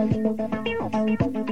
Thank you.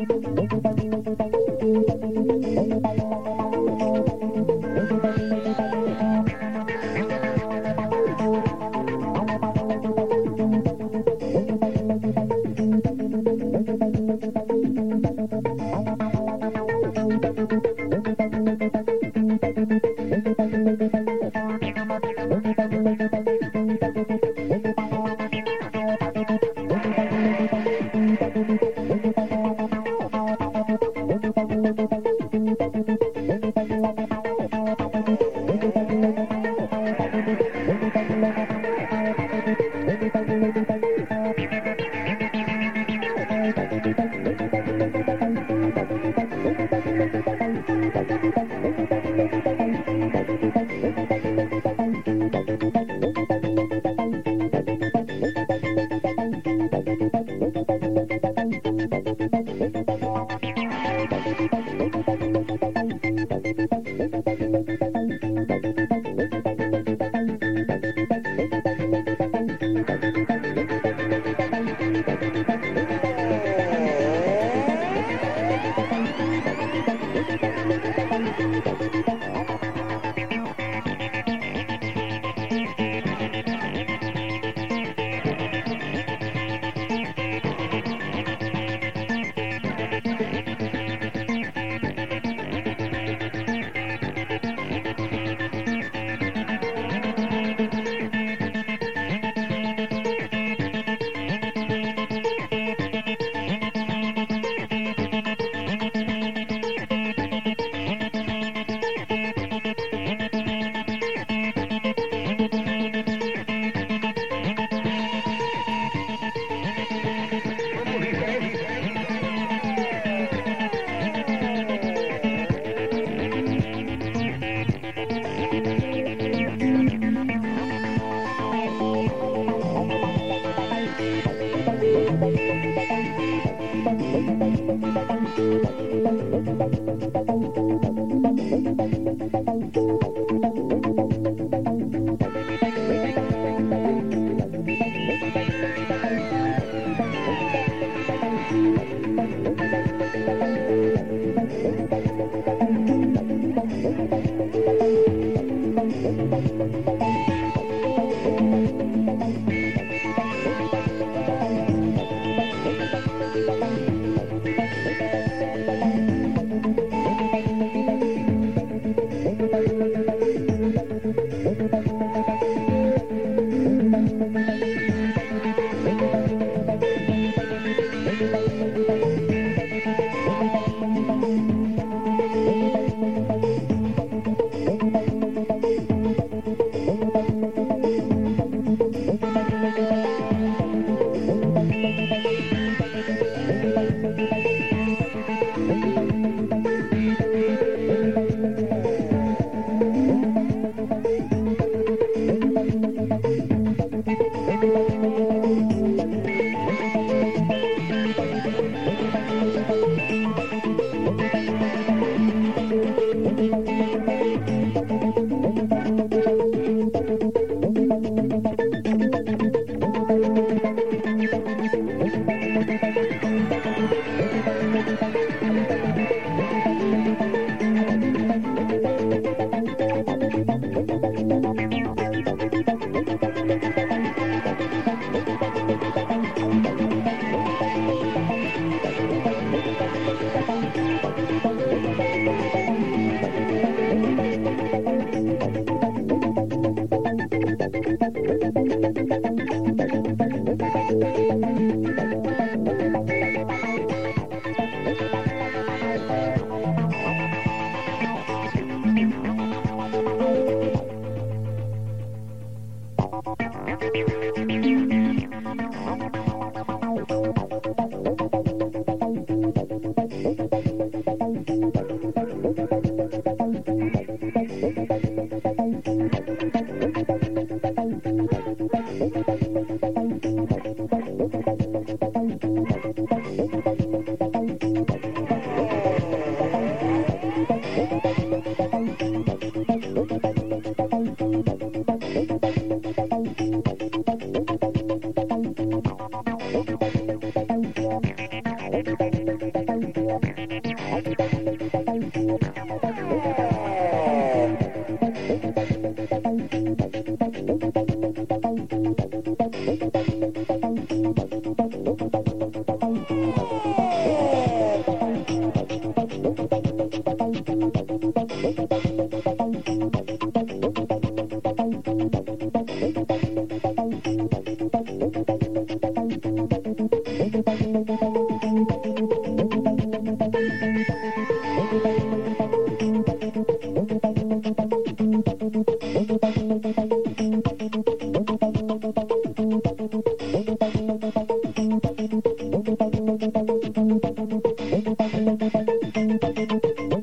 Thank you.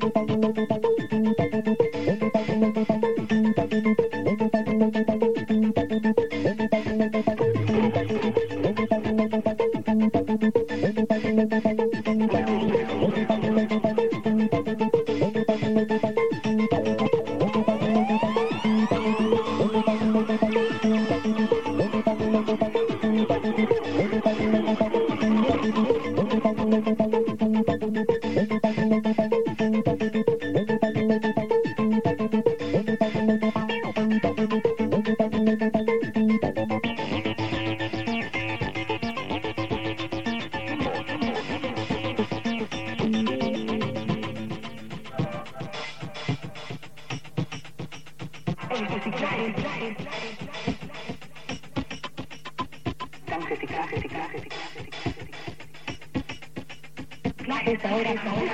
es ahora es ahora.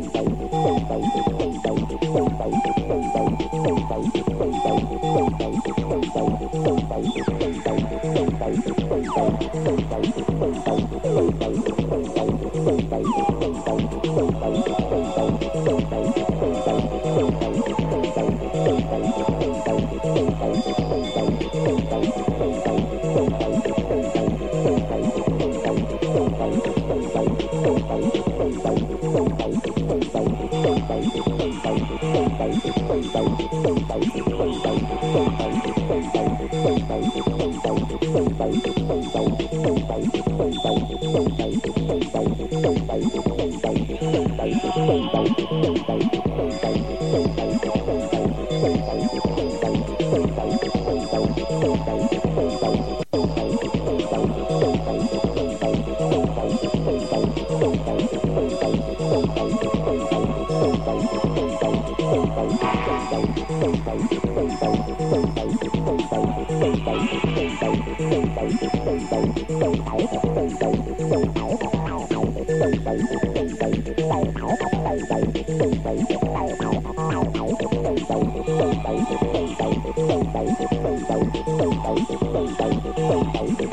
Thank you.